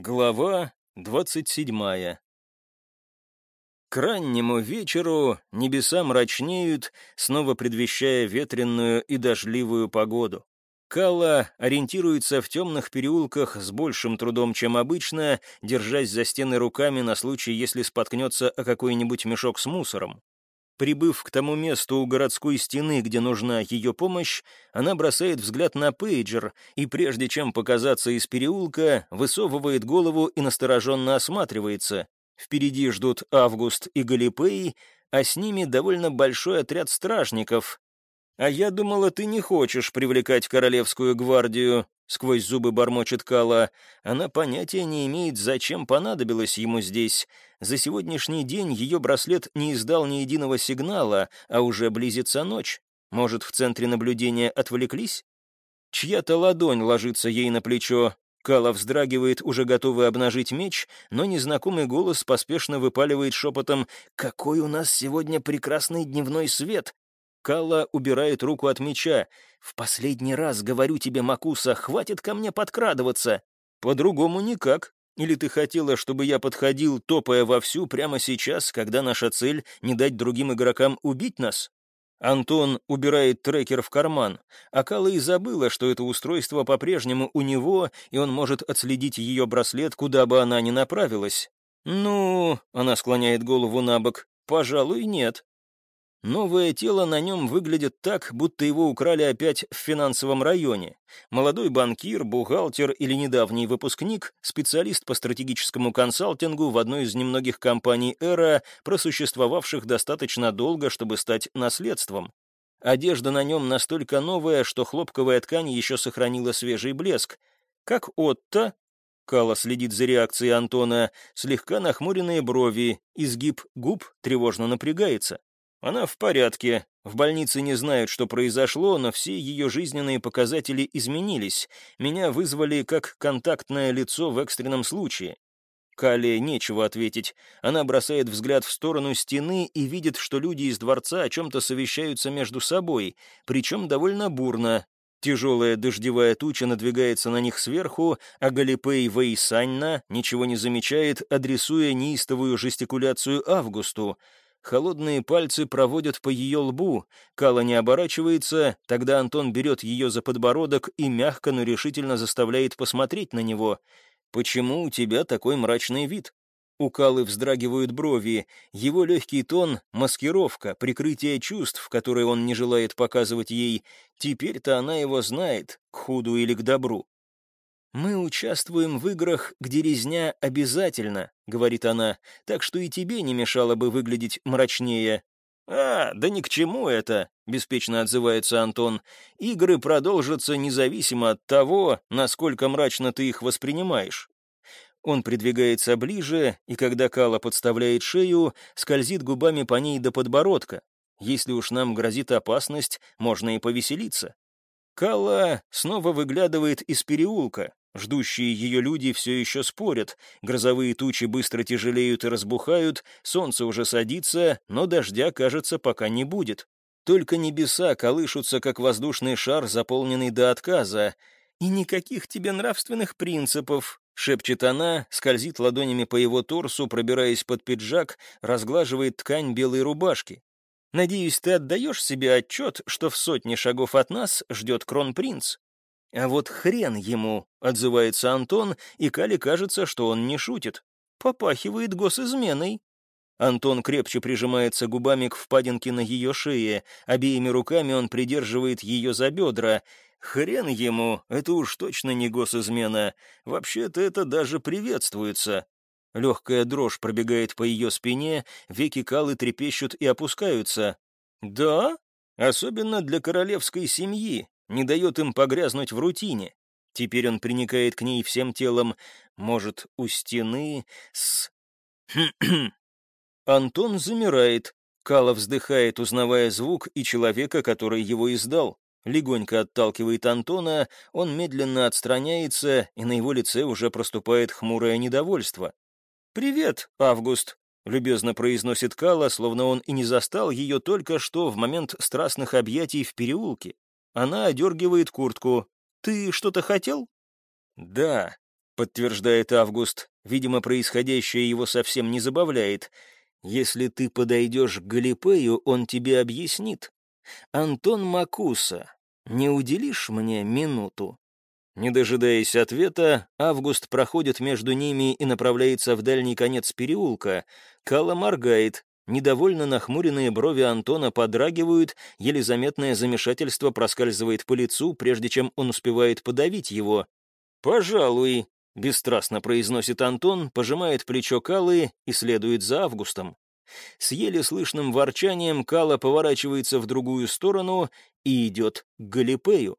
Глава двадцать седьмая К раннему вечеру небеса мрачнеют, снова предвещая ветренную и дождливую погоду. Кала ориентируется в темных переулках с большим трудом, чем обычно, держась за стены руками на случай, если споткнется о какой-нибудь мешок с мусором. Прибыв к тому месту у городской стены, где нужна ее помощь, она бросает взгляд на пейджер и, прежде чем показаться из переулка, высовывает голову и настороженно осматривается. Впереди ждут Август и Галипей, а с ними довольно большой отряд стражников. «А я думала, ты не хочешь привлекать королевскую гвардию», сквозь зубы бормочет Кала. Она понятия не имеет, зачем понадобилось ему здесь. За сегодняшний день ее браслет не издал ни единого сигнала, а уже близится ночь. Может, в центре наблюдения отвлеклись? Чья-то ладонь ложится ей на плечо. Кала вздрагивает, уже готовый обнажить меч, но незнакомый голос поспешно выпаливает шепотом «Какой у нас сегодня прекрасный дневной свет! Калла убирает руку от меча. «В последний раз говорю тебе, Макуса, хватит ко мне подкрадываться!» «По-другому никак. Или ты хотела, чтобы я подходил, топая вовсю, прямо сейчас, когда наша цель — не дать другим игрокам убить нас?» Антон убирает трекер в карман, а Калла и забыла, что это устройство по-прежнему у него, и он может отследить ее браслет, куда бы она ни направилась. «Ну...» — она склоняет голову на бок. «Пожалуй, нет. Новое тело на нем выглядит так, будто его украли опять в финансовом районе. Молодой банкир, бухгалтер или недавний выпускник, специалист по стратегическому консалтингу в одной из немногих компаний «Эра», просуществовавших достаточно долго, чтобы стать наследством. Одежда на нем настолько новая, что хлопковая ткань еще сохранила свежий блеск. Как Отто, Кала следит за реакцией Антона, слегка нахмуренные брови, изгиб губ тревожно напрягается. Она в порядке. В больнице не знают, что произошло, но все ее жизненные показатели изменились. Меня вызвали как контактное лицо в экстренном случае. Кале нечего ответить. Она бросает взгляд в сторону стены и видит, что люди из дворца о чем-то совещаются между собой, причем довольно бурно. Тяжелая дождевая туча надвигается на них сверху, а Галипей Вейсанна ничего не замечает, адресуя неистовую жестикуляцию Августу — Холодные пальцы проводят по ее лбу. Кала не оборачивается, тогда Антон берет ее за подбородок и мягко, но решительно заставляет посмотреть на него. «Почему у тебя такой мрачный вид?» У Калы вздрагивают брови. Его легкий тон — маскировка, прикрытие чувств, которые он не желает показывать ей. Теперь-то она его знает, к худу или к добру. «Мы участвуем в играх, где резня обязательно», — говорит она, «так что и тебе не мешало бы выглядеть мрачнее». «А, да ни к чему это», — беспечно отзывается Антон. «Игры продолжатся независимо от того, насколько мрачно ты их воспринимаешь». Он придвигается ближе, и когда Кала подставляет шею, скользит губами по ней до подбородка. Если уж нам грозит опасность, можно и повеселиться. Калла снова выглядывает из переулка. Ждущие ее люди все еще спорят. Грозовые тучи быстро тяжелеют и разбухают, солнце уже садится, но дождя, кажется, пока не будет. Только небеса колышутся, как воздушный шар, заполненный до отказа. «И никаких тебе нравственных принципов», — шепчет она, скользит ладонями по его торсу, пробираясь под пиджак, разглаживает ткань белой рубашки. Надеюсь, ты отдаешь себе отчет, что в сотне шагов от нас ждет кронпринц. А вот хрен ему, отзывается Антон, и Кали кажется, что он не шутит. Попахивает госизменой. Антон крепче прижимается губами к впадинке на ее шее, обеими руками он придерживает ее за бедра. Хрен ему, это уж точно не госизмена. Вообще-то это даже приветствуется. Легкая дрожь пробегает по ее спине, веки Калы трепещут и опускаются. «Да? Особенно для королевской семьи. Не дает им погрязнуть в рутине. Теперь он приникает к ней всем телом. Может, у стены с... Антон замирает. Кала вздыхает, узнавая звук и человека, который его издал. Легонько отталкивает Антона, он медленно отстраняется, и на его лице уже проступает хмурое недовольство. «Привет, Август», — любезно произносит Кала, словно он и не застал ее только что в момент страстных объятий в переулке. Она одергивает куртку. «Ты что-то хотел?» «Да». подтверждает Август. Видимо, происходящее его совсем не забавляет. Если ты подойдешь к Галипею, он тебе объяснит. Антон Макуса, не уделишь мне минуту? Не дожидаясь ответа, Август проходит между ними и направляется в дальний конец переулка. Кала моргает. Недовольно нахмуренные брови Антона подрагивают, еле заметное замешательство проскальзывает по лицу, прежде чем он успевает подавить его. «Пожалуй», — бесстрастно произносит Антон, пожимает плечо Калы и следует за Августом. С еле слышным ворчанием Кала поворачивается в другую сторону и идет к Галипею.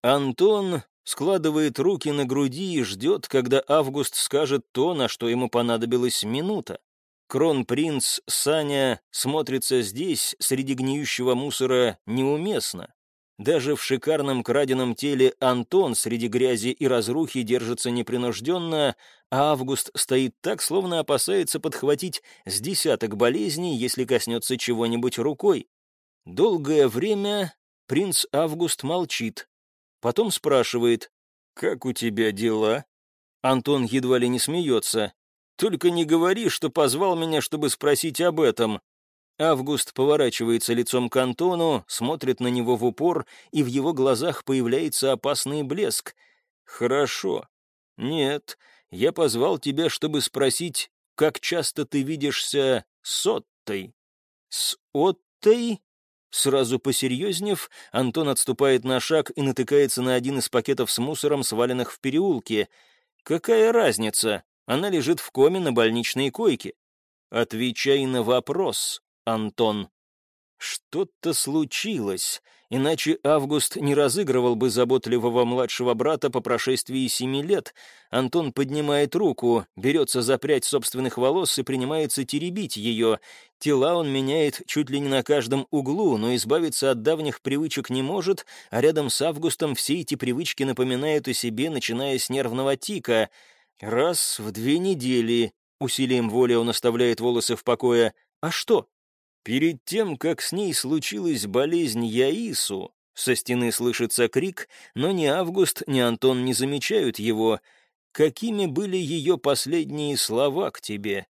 Антон складывает руки на груди и ждет, когда Август скажет то, на что ему понадобилась минута. Кронпринц Саня смотрится здесь, среди гниющего мусора, неуместно. Даже в шикарном краденом теле Антон среди грязи и разрухи держится непринужденно, а Август стоит так, словно опасается подхватить с десяток болезней, если коснется чего-нибудь рукой. Долгое время принц Август молчит, Потом спрашивает, «Как у тебя дела?» Антон едва ли не смеется. «Только не говори, что позвал меня, чтобы спросить об этом». Август поворачивается лицом к Антону, смотрит на него в упор, и в его глазах появляется опасный блеск. «Хорошо. Нет, я позвал тебя, чтобы спросить, как часто ты видишься с Оттой?» «С Оттой?» Сразу посерьезнев, Антон отступает на шаг и натыкается на один из пакетов с мусором, сваленных в переулке. «Какая разница? Она лежит в коме на больничной койке». «Отвечай на вопрос, Антон». Что-то случилось, иначе Август не разыгрывал бы заботливого младшего брата по прошествии семи лет. Антон поднимает руку, берется за прядь собственных волос и принимается теребить ее. Тела он меняет чуть ли не на каждом углу, но избавиться от давних привычек не может, а рядом с Августом все эти привычки напоминают о себе, начиная с нервного тика. Раз в две недели усилием воли он оставляет волосы в покое. А что? Перед тем, как с ней случилась болезнь Яису, со стены слышится крик, но ни Август, ни Антон не замечают его. Какими были ее последние слова к тебе?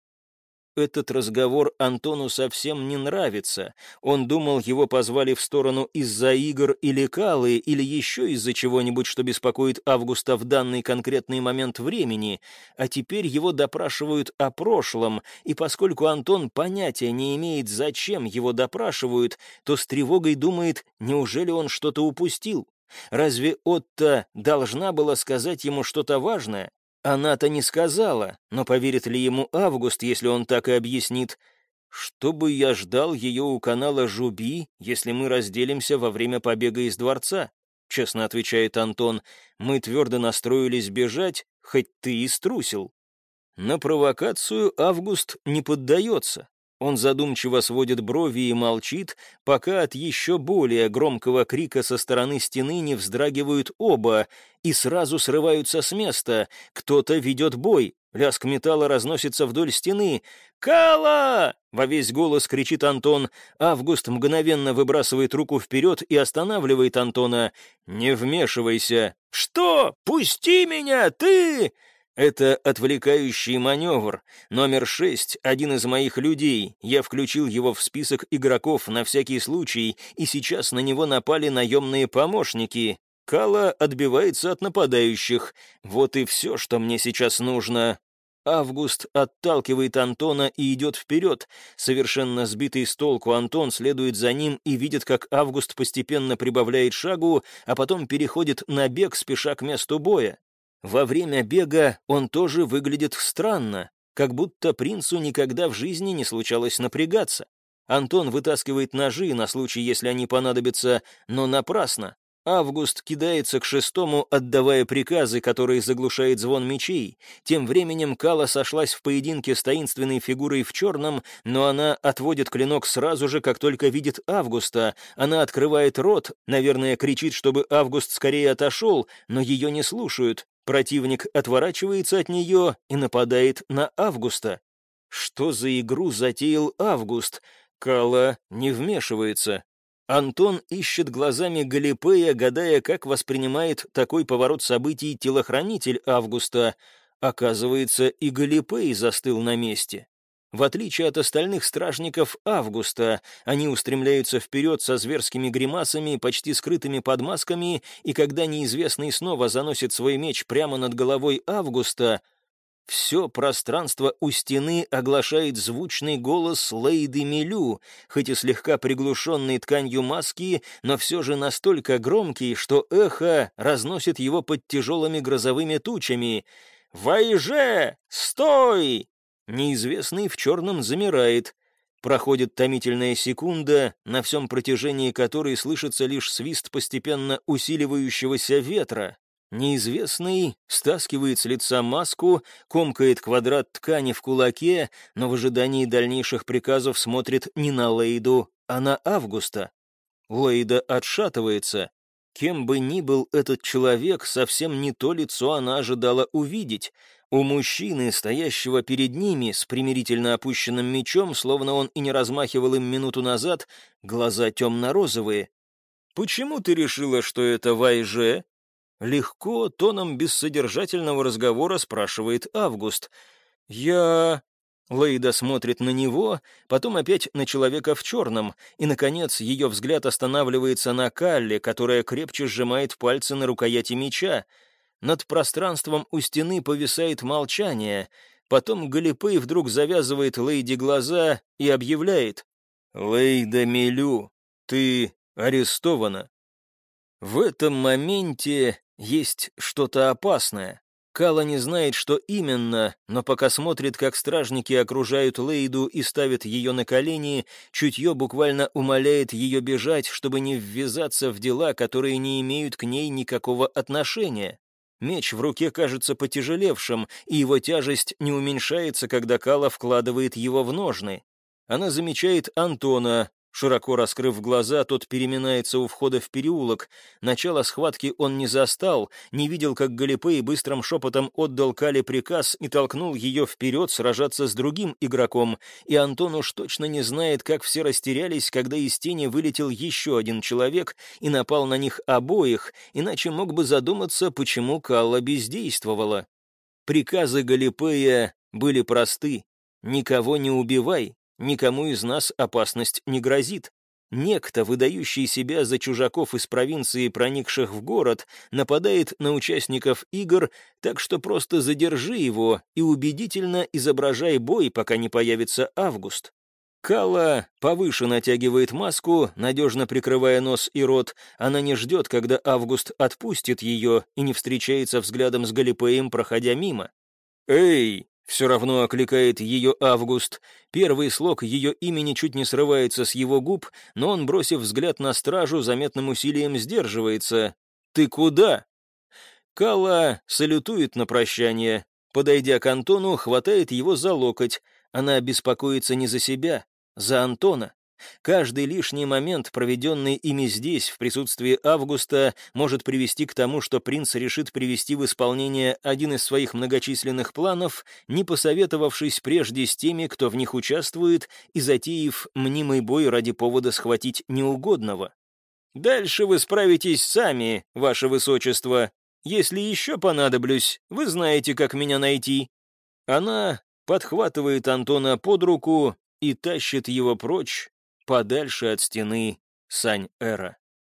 Этот разговор Антону совсем не нравится. Он думал, его позвали в сторону из-за игр или калы, или еще из-за чего-нибудь, что беспокоит Августа в данный конкретный момент времени. А теперь его допрашивают о прошлом, и поскольку Антон понятия не имеет, зачем его допрашивают, то с тревогой думает, неужели он что-то упустил? Разве Отто должна была сказать ему что-то важное? Она-то не сказала, но поверит ли ему Август, если он так и объяснит? Чтобы я ждал ее у канала Жуби, если мы разделимся во время побега из дворца? Честно отвечает Антон, мы твердо настроились бежать, хоть ты и струсил. На провокацию Август не поддается. Он задумчиво сводит брови и молчит, пока от еще более громкого крика со стороны стены не вздрагивают оба и сразу срываются с места. Кто-то ведет бой. Лязг металла разносится вдоль стены. «Кала!» — во весь голос кричит Антон. Август мгновенно выбрасывает руку вперед и останавливает Антона. «Не вмешивайся!» «Что? Пусти меня, ты!» Это отвлекающий маневр. Номер шесть — один из моих людей. Я включил его в список игроков на всякий случай, и сейчас на него напали наемные помощники. Кала отбивается от нападающих. Вот и все, что мне сейчас нужно. Август отталкивает Антона и идет вперед. Совершенно сбитый с толку Антон следует за ним и видит, как Август постепенно прибавляет шагу, а потом переходит на бег, спеша к месту боя. Во время бега он тоже выглядит странно, как будто принцу никогда в жизни не случалось напрягаться. Антон вытаскивает ножи на случай, если они понадобятся, но напрасно. Август кидается к шестому, отдавая приказы, которые заглушает звон мечей. Тем временем Кала сошлась в поединке с таинственной фигурой в черном, но она отводит клинок сразу же, как только видит Августа. Она открывает рот, наверное, кричит, чтобы Август скорее отошел, но ее не слушают. Противник отворачивается от нее и нападает на Августа. Что за игру затеял Август? Кала не вмешивается. Антон ищет глазами Галипея, гадая, как воспринимает такой поворот событий телохранитель Августа. Оказывается, и Галипей застыл на месте. В отличие от остальных стражников Августа, они устремляются вперед со зверскими гримасами, почти скрытыми под масками, и когда неизвестный снова заносит свой меч прямо над головой Августа, все пространство у стены оглашает звучный голос Лейды Милю, хоть и слегка приглушенный тканью маски, но все же настолько громкий, что эхо разносит его под тяжелыми грозовыми тучами. «Вайже! Стой!» Неизвестный в черном замирает. Проходит томительная секунда, на всем протяжении которой слышится лишь свист постепенно усиливающегося ветра. Неизвестный стаскивает с лица маску, комкает квадрат ткани в кулаке, но в ожидании дальнейших приказов смотрит не на Лейду, а на Августа. Лейда отшатывается. Кем бы ни был этот человек, совсем не то лицо она ожидала увидеть. У мужчины, стоящего перед ними с примирительно опущенным мечом, словно он и не размахивал им минуту назад, глаза темно-розовые. «Почему ты решила, что это Вайже?» Легко, тоном бессодержательного разговора спрашивает Август. «Я...» Лейда смотрит на него, потом опять на человека в черном, и, наконец, ее взгляд останавливается на Калле, которая крепче сжимает пальцы на рукояти меча. Над пространством у стены повисает молчание. Потом Галипей вдруг завязывает Лейди глаза и объявляет. «Лейда Милю, ты арестована». В этом моменте есть что-то опасное. Кала не знает, что именно, но пока смотрит, как стражники окружают Лейду и ставят ее на колени, чутье буквально умоляет ее бежать, чтобы не ввязаться в дела, которые не имеют к ней никакого отношения. Меч в руке кажется потяжелевшим, и его тяжесть не уменьшается, когда Кала вкладывает его в ножны. Она замечает Антона, Широко раскрыв глаза, тот переминается у входа в переулок. Начало схватки он не застал, не видел, как Галипей быстрым шепотом отдал Кале приказ и толкнул ее вперед сражаться с другим игроком. И Антон уж точно не знает, как все растерялись, когда из тени вылетел еще один человек и напал на них обоих, иначе мог бы задуматься, почему Калла бездействовала. Приказы Галипея были просты. «Никого не убивай, Никому из нас опасность не грозит. Некто, выдающий себя за чужаков из провинции, проникших в город, нападает на участников игр, так что просто задержи его и убедительно изображай бой, пока не появится Август. Кала повыше натягивает маску, надежно прикрывая нос и рот. Она не ждет, когда Август отпустит ее и не встречается взглядом с Галипеем, проходя мимо. «Эй!» Все равно окликает ее Август. Первый слог ее имени чуть не срывается с его губ, но он, бросив взгляд на стражу, заметным усилием сдерживается. «Ты куда?» Кала салютует на прощание. Подойдя к Антону, хватает его за локоть. Она беспокоится не за себя, за Антона. Каждый лишний момент, проведенный ими здесь, в присутствии Августа, может привести к тому, что принц решит привести в исполнение один из своих многочисленных планов, не посоветовавшись прежде с теми, кто в них участвует, и затеяв мнимый бой ради повода схватить неугодного. «Дальше вы справитесь сами, ваше высочество. Если еще понадоблюсь, вы знаете, как меня найти». Она подхватывает Антона под руку и тащит его прочь, подальше от стены Сань-Эра.